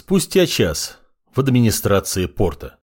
Спустя час в администрации порта.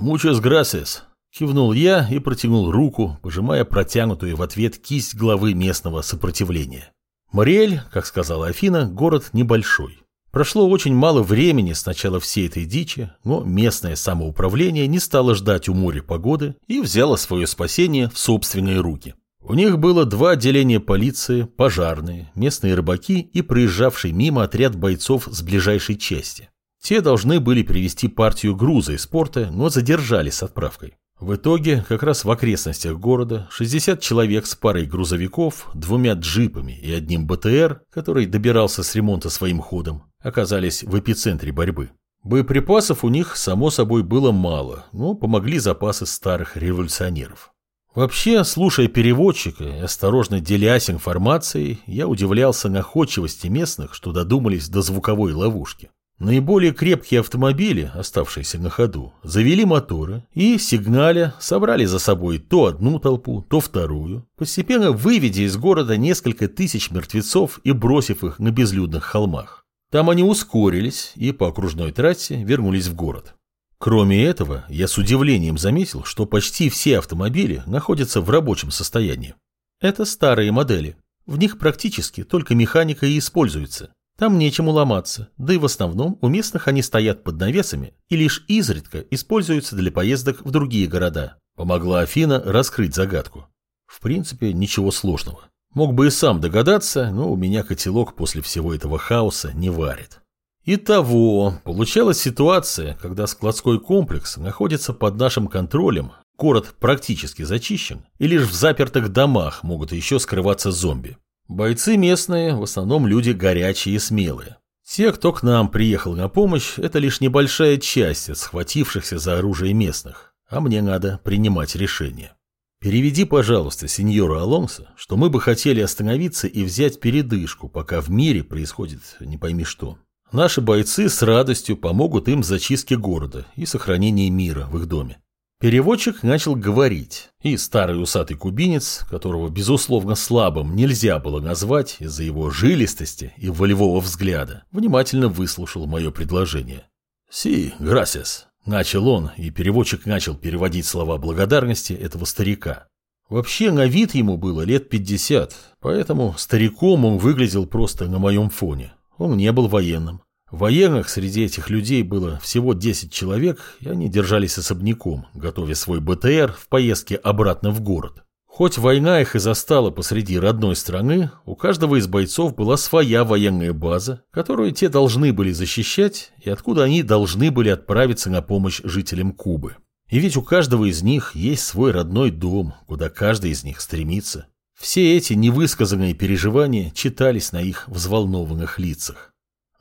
«Muchas gracias», – кивнул я и протянул руку, пожимая протянутую в ответ кисть главы местного сопротивления. Мариэль, как сказала Афина, город небольшой. Прошло очень мало времени с начала всей этой дичи, но местное самоуправление не стало ждать у моря погоды и взяло свое спасение в собственные руки. У них было два отделения полиции, пожарные, местные рыбаки и проезжавший мимо отряд бойцов с ближайшей части. Те должны были привезти партию груза из порта, но задержались с отправкой. В итоге, как раз в окрестностях города, 60 человек с парой грузовиков, двумя джипами и одним БТР, который добирался с ремонта своим ходом, оказались в эпицентре борьбы. Боеприпасов у них, само собой, было мало, но помогли запасы старых революционеров. Вообще, слушая переводчика и осторожно делясь информацией, я удивлялся находчивости местных, что додумались до звуковой ловушки. Наиболее крепкие автомобили, оставшиеся на ходу, завели моторы и, сигналя, собрали за собой то одну толпу, то вторую, постепенно выведя из города несколько тысяч мертвецов и бросив их на безлюдных холмах. Там они ускорились и по окружной трассе вернулись в город. Кроме этого, я с удивлением заметил, что почти все автомобили находятся в рабочем состоянии. Это старые модели. В них практически только механика и используется. Там нечему ломаться, да и в основном у местных они стоят под навесами и лишь изредка используются для поездок в другие города. Помогла Афина раскрыть загадку. В принципе, ничего сложного. Мог бы и сам догадаться, но у меня котелок после всего этого хаоса не варит. Итого, получалась ситуация, когда складской комплекс находится под нашим контролем, город практически зачищен, и лишь в запертых домах могут еще скрываться зомби. Бойцы местные, в основном люди горячие и смелые. Те, кто к нам приехал на помощь, это лишь небольшая часть от схватившихся за оружие местных, а мне надо принимать решение. Переведи, пожалуйста, сеньору Алонсо, что мы бы хотели остановиться и взять передышку, пока в мире происходит не пойми что. Наши бойцы с радостью помогут им в зачистке города и сохранении мира в их доме. Переводчик начал говорить, и старый усатый кубинец, которого, безусловно, слабым нельзя было назвать из-за его жилистости и волевого взгляда, внимательно выслушал мое предложение. «Си, грасиас», — начал он, и переводчик начал переводить слова благодарности этого старика. Вообще, на вид ему было лет пятьдесят, поэтому стариком он выглядел просто на моем фоне. Он не был военным. Военных среди этих людей было всего 10 человек, и они держались особняком, готовя свой БТР в поездке обратно в город. Хоть война их и застала посреди родной страны, у каждого из бойцов была своя военная база, которую те должны были защищать и откуда они должны были отправиться на помощь жителям Кубы. И ведь у каждого из них есть свой родной дом, куда каждый из них стремится. Все эти невысказанные переживания читались на их взволнованных лицах.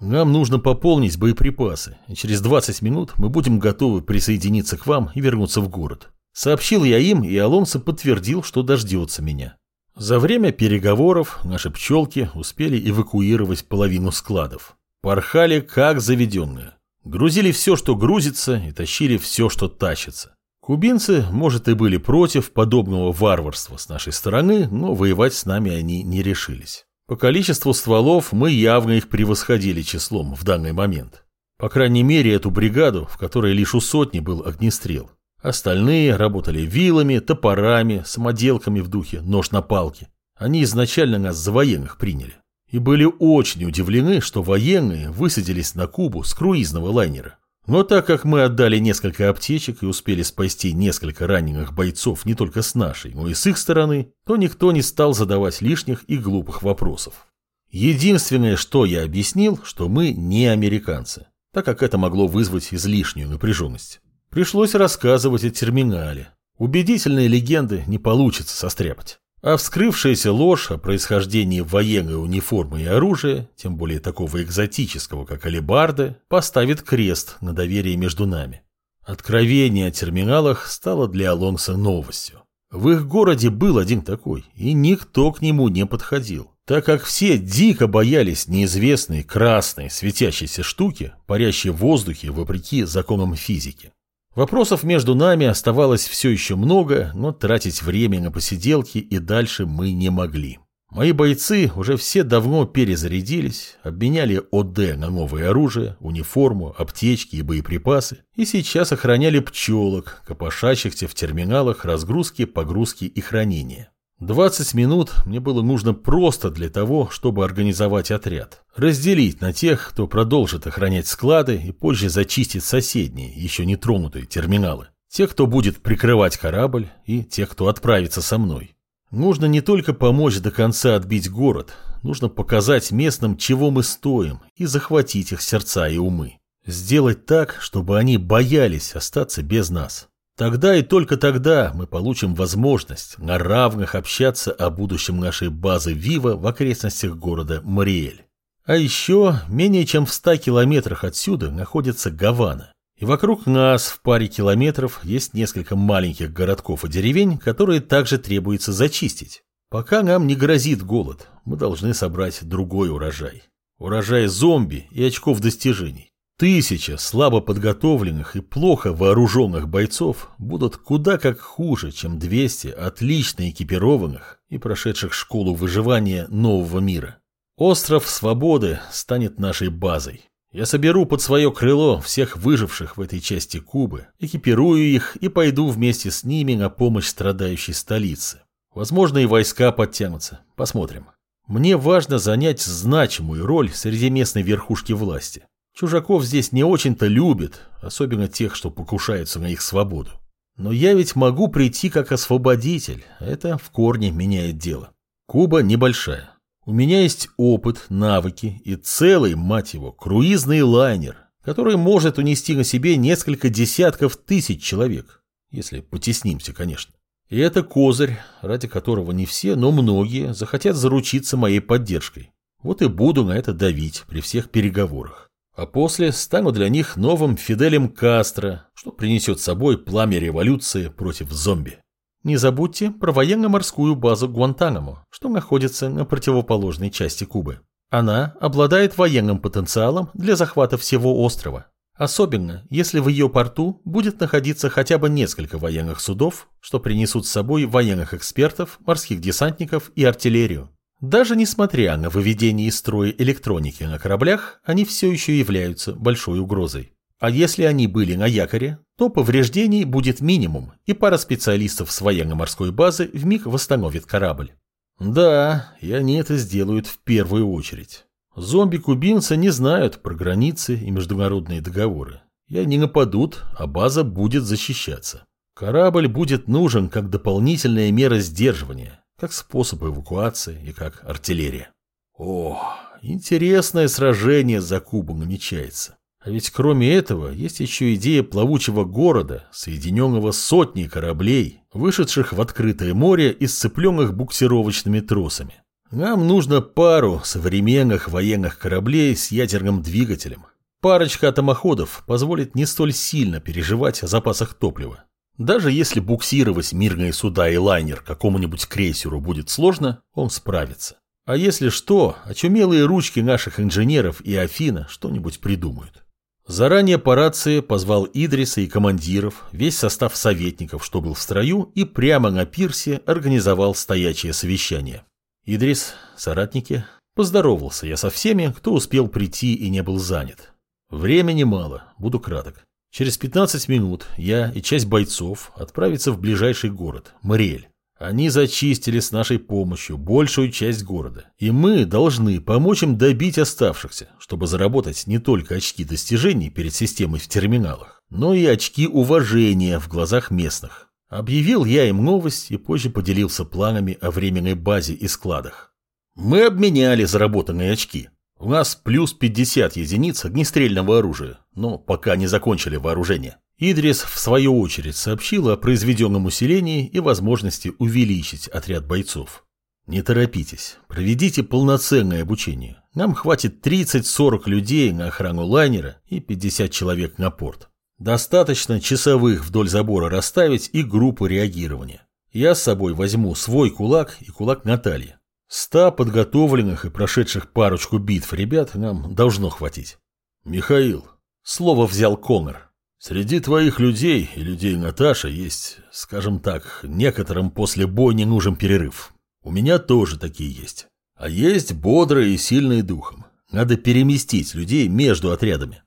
Нам нужно пополнить боеприпасы, и через 20 минут мы будем готовы присоединиться к вам и вернуться в город. Сообщил я им, и Алонсо подтвердил, что дождется меня. За время переговоров наши пчелки успели эвакуировать половину складов. Порхали как заведенные. Грузили все, что грузится, и тащили все, что тащится. Кубинцы, может, и были против подобного варварства с нашей стороны, но воевать с нами они не решились. По количеству стволов мы явно их превосходили числом в данный момент. По крайней мере, эту бригаду, в которой лишь у сотни был огнестрел. Остальные работали вилами, топорами, самоделками в духе нож на палке. Они изначально нас за военных приняли. И были очень удивлены, что военные высадились на Кубу с круизного лайнера. Но так как мы отдали несколько аптечек и успели спасти несколько раненых бойцов не только с нашей, но и с их стороны, то никто не стал задавать лишних и глупых вопросов. Единственное, что я объяснил, что мы не американцы, так как это могло вызвать излишнюю напряженность. Пришлось рассказывать о терминале. Убедительные легенды не получится состряпать. А вскрывшаяся ложь о происхождении военной униформы и оружия, тем более такого экзотического, как алебарды, поставит крест на доверие между нами. Откровение о терминалах стало для Алонса новостью. В их городе был один такой, и никто к нему не подходил, так как все дико боялись неизвестной красной светящейся штуки, парящей в воздухе вопреки законам физики. Вопросов между нами оставалось все еще много, но тратить время на посиделки и дальше мы не могли. Мои бойцы уже все давно перезарядились, обменяли ОД на новое оружие, униформу, аптечки и боеприпасы, и сейчас охраняли пчелок, копошащихся в терминалах разгрузки, погрузки и хранения. 20 минут мне было нужно просто для того, чтобы организовать отряд. Разделить на тех, кто продолжит охранять склады и позже зачистит соседние, еще не тронутые терминалы. Тех, кто будет прикрывать корабль, и тех, кто отправится со мной. Нужно не только помочь до конца отбить город, нужно показать местным, чего мы стоим, и захватить их сердца и умы. Сделать так, чтобы они боялись остаться без нас. Тогда и только тогда мы получим возможность на равных общаться о будущем нашей базы Вива в окрестностях города Мариэль. А еще менее чем в 100 километрах отсюда находится Гавана. И вокруг нас в паре километров есть несколько маленьких городков и деревень, которые также требуется зачистить. Пока нам не грозит голод, мы должны собрать другой урожай. Урожай зомби и очков достижений. Тысяча слабо подготовленных и плохо вооруженных бойцов будут куда как хуже, чем 200 отлично экипированных и прошедших школу выживания нового мира. Остров Свободы станет нашей базой. Я соберу под свое крыло всех выживших в этой части Кубы, экипирую их и пойду вместе с ними на помощь страдающей столице. Возможно, и войска подтянутся. Посмотрим. Мне важно занять значимую роль среди местной верхушки власти. Чужаков здесь не очень-то любят, особенно тех, что покушаются на их свободу. Но я ведь могу прийти как освободитель, это в корне меняет дело. Куба небольшая. У меня есть опыт, навыки и целый, мать его, круизный лайнер, который может унести на себе несколько десятков тысяч человек, если потеснимся, конечно. И это козырь, ради которого не все, но многие захотят заручиться моей поддержкой. Вот и буду на это давить при всех переговорах. А после стану для них новым Фиделем Кастро, что принесет с собой пламя революции против зомби. Не забудьте про военно-морскую базу Гуантанамо, что находится на противоположной части Кубы. Она обладает военным потенциалом для захвата всего острова. Особенно, если в ее порту будет находиться хотя бы несколько военных судов, что принесут с собой военных экспертов, морских десантников и артиллерию. Даже несмотря на выведение из строя электроники на кораблях, они все еще являются большой угрозой. А если они были на якоре, то повреждений будет минимум, и пара специалистов с военно-морской базы вмиг восстановит корабль. Да, и они это сделают в первую очередь. Зомби-кубинцы не знают про границы и международные договоры. И они нападут, а база будет защищаться. Корабль будет нужен как дополнительная мера сдерживания, как способ эвакуации и как артиллерия. О, интересное сражение за Кубу намечается. А ведь кроме этого есть еще идея плавучего города, соединенного сотней кораблей, вышедших в открытое море и сцепленных буксировочными тросами. Нам нужно пару современных военных кораблей с ядерным двигателем. Парочка атомоходов позволит не столь сильно переживать о запасах топлива. Даже если буксировать мирные суда и лайнер какому-нибудь крейсеру будет сложно, он справится. А если что, очумелые ручки наших инженеров и Афина что-нибудь придумают. Заранее по рации позвал Идриса и командиров, весь состав советников, что был в строю, и прямо на пирсе организовал стоячее совещание. Идрис, соратники, поздоровался я со всеми, кто успел прийти и не был занят. Времени мало, буду краток. Через 15 минут я и часть бойцов отправятся в ближайший город, Мариэль. Они зачистили с нашей помощью большую часть города, и мы должны помочь им добить оставшихся, чтобы заработать не только очки достижений перед системой в терминалах, но и очки уважения в глазах местных. Объявил я им новость и позже поделился планами о временной базе и складах. Мы обменяли заработанные очки, у нас плюс 50 единиц огнестрельного оружия, но пока не закончили вооружение. Идрис, в свою очередь, сообщил о произведенном усилении и возможности увеличить отряд бойцов. Не торопитесь, проведите полноценное обучение. Нам хватит 30-40 людей на охрану лайнера и 50 человек на порт. Достаточно часовых вдоль забора расставить и группу реагирования. Я с собой возьму свой кулак и кулак Натальи. Ста подготовленных и прошедших парочку битв ребят нам должно хватить. Михаил, слово взял Конор. Среди твоих людей и людей Наташи есть, скажем так, некоторым после боя не нужен перерыв. У меня тоже такие есть. А есть бодрые и сильные духом. Надо переместить людей между отрядами.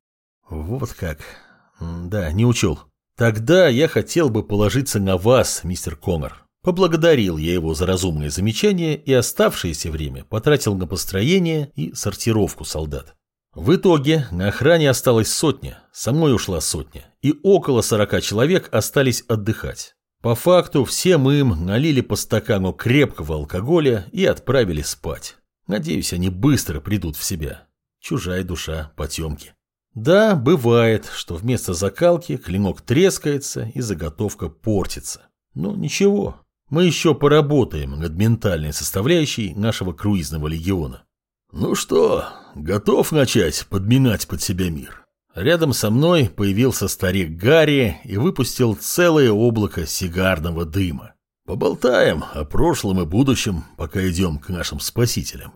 Вот как. Да, не учел. Тогда я хотел бы положиться на вас, мистер Коннор. Поблагодарил я его за разумное замечание и оставшееся время потратил на построение и сортировку солдат. В итоге на охране осталась сотня, со мной ушла сотня, и около сорока человек остались отдыхать. По факту все мы им налили по стакану крепкого алкоголя и отправили спать. Надеюсь, они быстро придут в себя. Чужая душа потемки. Да, бывает, что вместо закалки клинок трескается и заготовка портится. Но ничего, мы еще поработаем над ментальной составляющей нашего круизного легиона. Ну что, готов начать подминать под себя мир? Рядом со мной появился старик Гарри и выпустил целое облако сигарного дыма. Поболтаем о прошлом и будущем, пока идем к нашим спасителям.